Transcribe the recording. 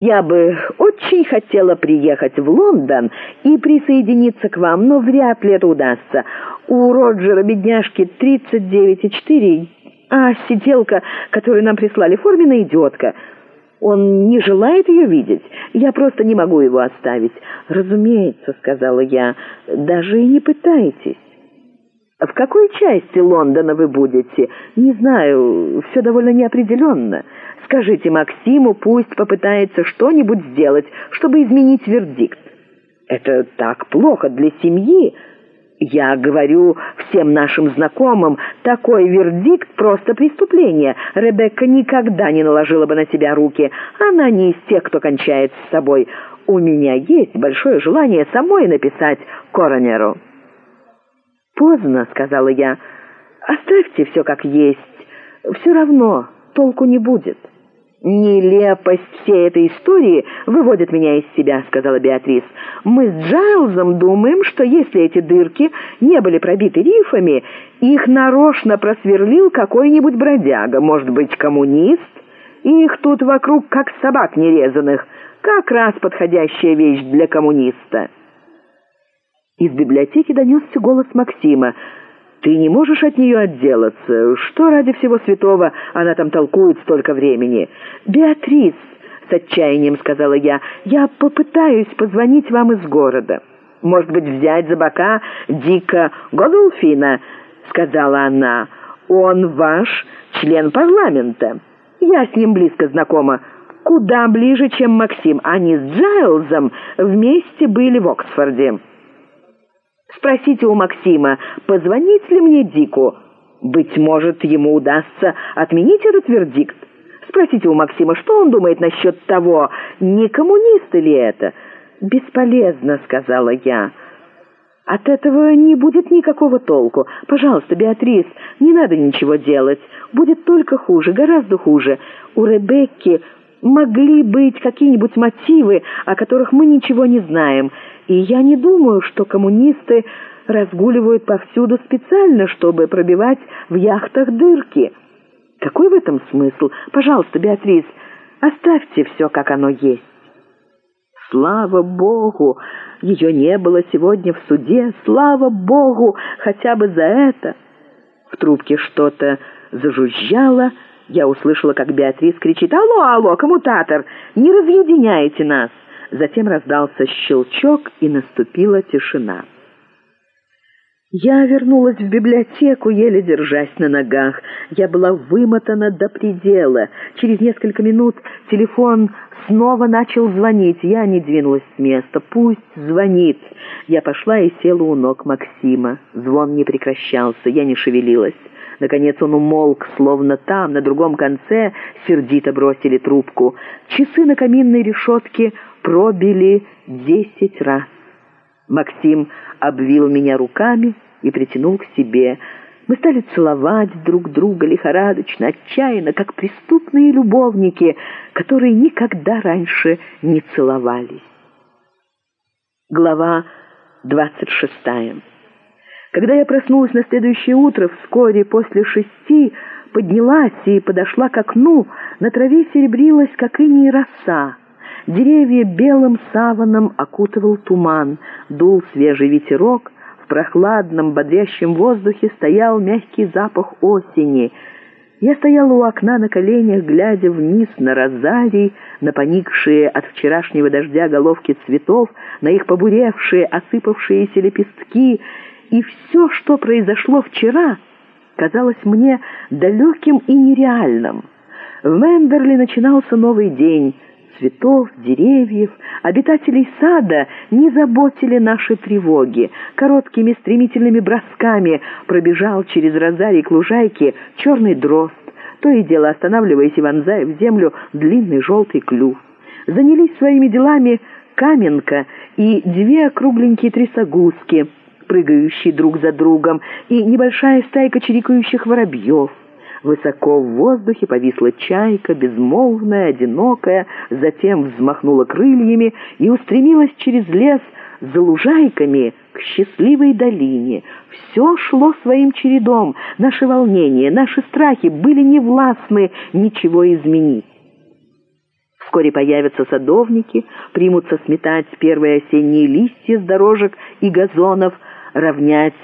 Я бы очень хотела приехать в Лондон и присоединиться к вам, но вряд ли это удастся. У Роджера, бедняжки, 39,4, а сиделка, которую нам прислали, форменная идиотка. Он не желает ее видеть. Я просто не могу его оставить. «Разумеется», — сказала я, — «даже и не пытайтесь». «В какой частиЛондона вы будете?» «Не знаю, все довольно неопределенно. СкажитеИм пусть попытается что-нибудь сделать, чтобы изменить вердикт». «Это так плохо для семьи». «Я говорю всем нашим знакомым, такой вердикт — просто преступление. Ребекка никогда не наложила бы на себя руки. Она не из тех, кто кончает с собой. У меня есть большое желание самой написать коронеру». «Поздно», — сказала я. «Оставьте все как есть. Все равно толку не будет». «Нелепость всей этой истории выводит меня из себя», — сказалаБеатрис. «Мы сДжайлзом думаем, что если эти дырки не были пробиты рифами, их нарочно просверлил какой-нибудь бродяга, может быть, коммунист, их тут вокруг как собак нерезанных, как раз подходящая вещь для коммуниста». Из библиотеки донесся голос Максима. «Ты не можешь от нее отделаться. Что ради всего святого она там толкует столько времени?» «Беатрис», — с отчаянием сказала я, — «я попытаюсь позвонить вам из города». «Может быть, взять за бока Дика Годулфина?» — сказала она. «Он ваш член парламента. Я с ним близко знакома. Куда ближе, чем Максим. Они сЙлзом вместе были вСпросите Спросите у Позвонить ли мне Дику. Быть может, ему удастся отменить этот вердикт. Спросите у Что он думает насчет того, не коммунист ли это. «Бесполезно», — сказала я. «От этого не будет никакого толку. Пожалуйста,Беатрис, не надо ничего делать. Будет только хуже, гораздо хуже. УРебекки могли быть какие-нибудь мотивы, о которых мы ничего не знаем. И я не думаю, что коммунисты разгуливают повсюду специально, чтобы пробивать в яхтах дырки. Какой в этом смысл? Пожалуйста, Беатрис, оставьте все, как оно есть. СлаваОгу, Ее не было сегодня в суде. СлаваОгу, хотя бы за это. В трубке что-то зажужжало. Я услышала, какЕатрис кричит «Алло, алло, коммутатор, не разъединяйте нас!» Затем раздался щелчок, и наступила тишина. Я вернулась в библиотеку, еле держась на ногах. Я была вымотана до предела. Через несколько минут телефон снова начал звонить. Я не двинулась с места. Пусть звонит. Я пошла и села у ног Максима. Звон не прекращался, я не шевелилась. Наконец он умолк, словно там, на другом конце, сердито бросили трубку. Часы на каминной решетке пробили десять раз. Максим обвил меня руками и притянул к себе. Мы стали целовать друг друга лихорадочно, отчаянно, как преступные любовники, которые никогда раньше не целовались. Глава двадцать шестая. Когда я проснулась на следующее утро, вскоре после шести, поднялась и подошла к окну, на траве серебрилась, как иней роса. Деревья белым саваном окутывал туман, дул свежий ветерок, в прохладном, бодрящем воздухе стоял мягкий запах осени. Я стояла у окна на коленях, глядя вниз на розарий, на поникшие от вчерашнего дождя головки цветов, на их побуревшие, осыпавшиеся лепестки, и все, что произошло вчера, казалось мне далеким и нереальным. В Мендерли начинался новый день — цветов, деревьев, обитателей сада не заботили наши тревоги. Короткими стремительными бросками пробежал через розарий к лужайке черный дрозд, то и дело останавливаясь и вонзая в землю длинный желтый клюв. Занялись своими делами каменка и две кругленькие трясогузки, прыгающие друг за другом, и небольшая стайка чирикающих воробьев. Высоко в воздухе повисла чайка, безмолвная, одинокая, затем взмахнула крыльями и устремилась через лес за лужайками к счастливой долине. Все шло своим чередом, наши волнения, наши страхи были невластны ничего изменить. Вскоре появятся садовники, примутся сметать первые осенние листья с дорожек и газонов, равнять